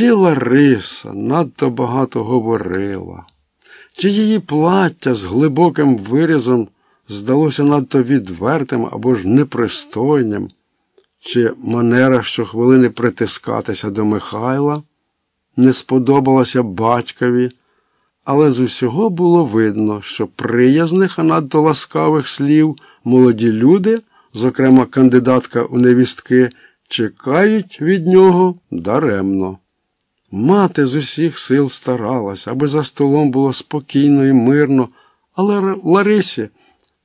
Чи Лариса надто багато говорила, чи її плаття з глибоким вирізом здалося надто відвертим або ж непристойним, чи манера щохвилини притискатися до Михайла не сподобалася батькові, але з усього було видно, що приязних, а надто ласкавих слів молоді люди, зокрема кандидатка у невістки, чекають від нього даремно. Мати з усіх сил старалась, аби за столом було спокійно і мирно, але Ларисі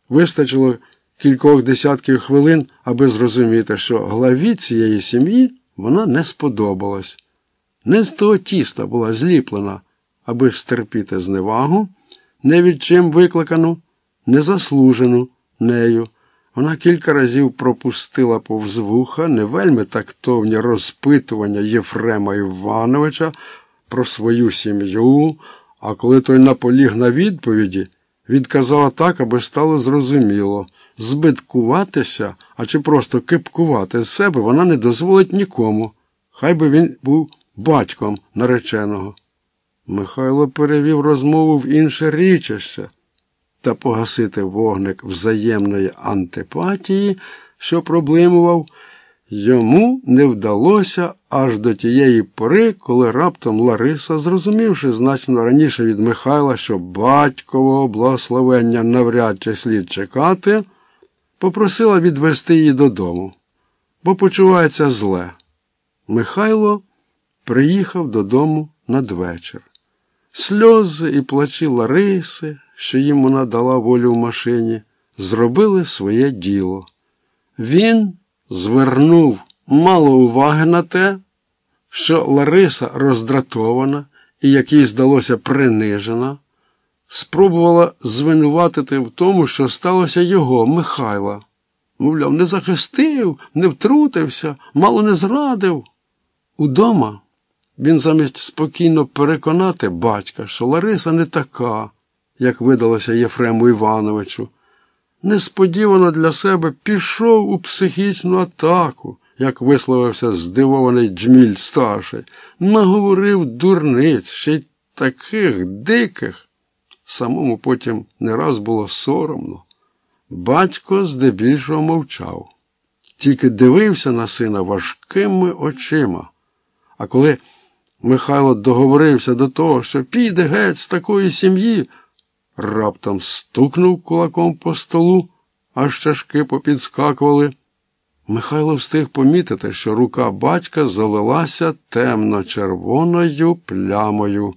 вистачило кількох десятків хвилин, аби зрозуміти, що главі цієї сім'ї вона не сподобалась. Не з того тіста була зліплена, аби стерпіти зневагу, не від чим викликану, незаслужену нею. Вона кілька разів пропустила повз вуха не вельми тактовні розпитування Єфрема Івановича про свою сім'ю, а коли той наполіг на відповіді, відказала так, аби стало зрозуміло. Збиткуватися, а чи просто кипкувати з себе вона не дозволить нікому. Хай би він був батьком нареченого. Михайло перевів розмову в інше річище та погасити вогник взаємної антипатії, що проблимував, йому не вдалося аж до тієї пори, коли раптом Лариса, зрозумівши значно раніше від Михайла, що батькового благословення навряд чи слід чекати, попросила відвести її додому, бо почувається зле. Михайло приїхав додому надвечір. Сльози і плачі Лариси, що їм вона дала волю в машині, зробили своє діло. Він звернув мало уваги на те, що Лариса роздратована і, як їй здалося, принижена, спробувала звинуватити в тому, що сталося його, Михайла. Мовляв, не захистив, не втрутився, мало не зрадив. Удома він замість спокійно переконати батька, що Лариса не така, як видалося Єфрему Івановичу, несподівано для себе пішов у психічну атаку, як висловився здивований Джміль старший, наговорив дурниць, ще й таких диких. Самому потім не раз було соромно. Батько здебільшого мовчав, тільки дивився на сина важкими очима. А коли Михайло договорився до того, що піде геть з такої сім'ї, раптом стукнув кулаком по столу, аж чашки попідскакували. Михайло встиг помітити, що рука батька залилася темно-червоною плямою.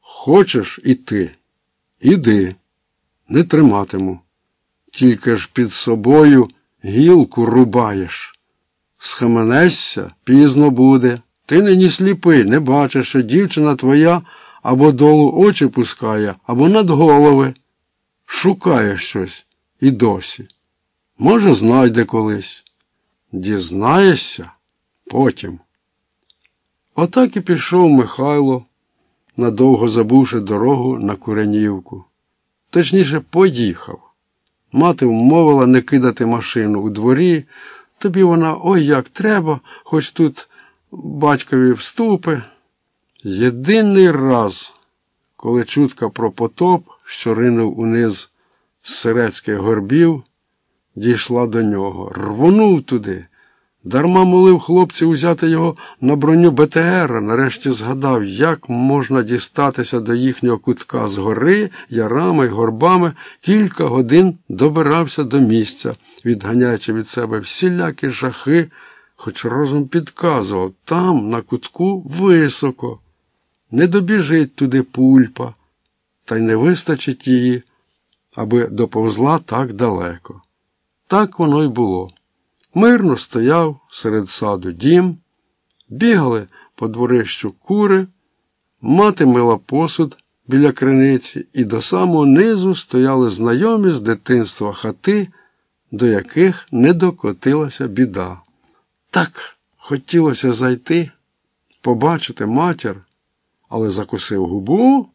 Хочеш іти? Іди, не триматиму. Тільки ж під собою гілку рубаєш. Схаменешся, пізно буде. Ти нині сліпий, не бачиш, що дівчина твоя або долу очі пускає, або над голови. Шукає щось і досі. Може, знайде колись. Дізнаєшся потім. Отак і пішов Михайло, надовго забувши дорогу на Куренівку. Точніше, поїхав. Мати вмовила не кидати машину у дворі. Тобі вона ой як треба, хоч тут батькові вступи. Єдиний раз, коли чутка про потоп, що ринув униз з сирецьких горбів, дійшла до нього, рвонув туди. Дарма молив хлопців узяти його на броню БТР, нарешті згадав, як можна дістатися до їхнього кутка з гори, ярами горбами, кілька годин добирався до місця, відганяючи від себе всілякі жахи, хоч розум підказував там, на кутку, високо. Не добіжить туди пульпа, та й не вистачить її, аби доповзла так далеко. Так воно й було. Мирно стояв серед саду дім, бігали по дворищу кури, мати мила посуд біля криниці, і до самого низу стояли знайомі з дитинства хати, до яких не докотилася біда. Так хотілося зайти, побачити матір, але закусив губу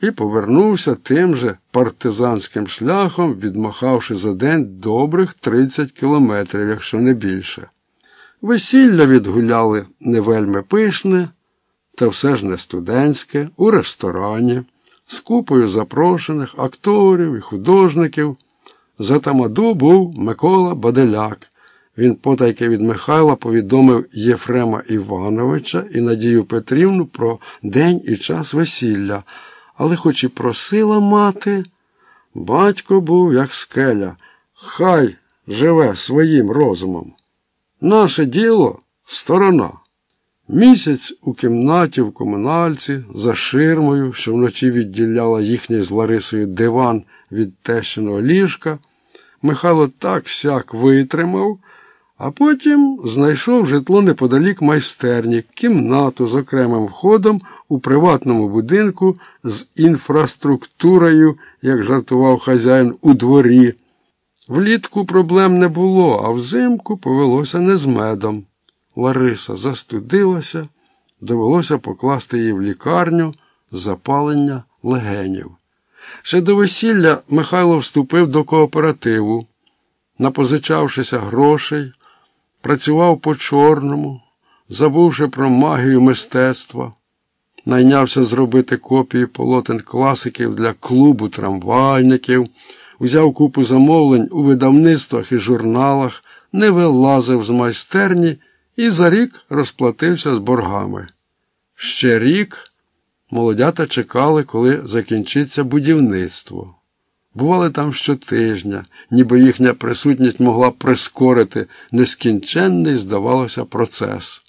і повернувся тим же партизанським шляхом, відмахавши за день добрих 30 кілометрів, якщо не більше. Весілля відгуляли не вельми пишне, та все ж не студентське, у ресторані, з купою запрошених акторів і художників. За тамаду був Микола Баделяк. Він потайки від Михайла повідомив Єфрема Івановича і Надію Петрівну про день і час весілля, але хоч і просила мати, батько був як скеля. Хай живе своїм розумом. Наше діло сторона. Місяць у кімнаті в комунальці за ширмою, що вночі відділяла їхній з Ларисою диван від тещиного ліжка, Михайло так сяк витримав, а потім знайшов житло неподалік майстерні, кімнату з окремим входом у приватному будинку з інфраструктурою, як жартував хазяїн у дворі. Влітку проблем не було, а взимку повелося не з медом. Лариса застудилася, довелося покласти її в лікарню запалення легенів. Ще до весілля Михайло вступив до кооперативу, напозичавшися грошей, працював по чорному, забувши про магію мистецтва, найнявся зробити копії полотен класиків для клубу трамвайників, узяв купу замовлень у видавництвах і журналах, не вилазив з майстерні і за рік розплатився з боргами. Ще рік молодята чекали, коли закінчиться будівництво. Бували там щотижня, ніби їхня присутність могла прискорити нескінченний, здавалося, процес.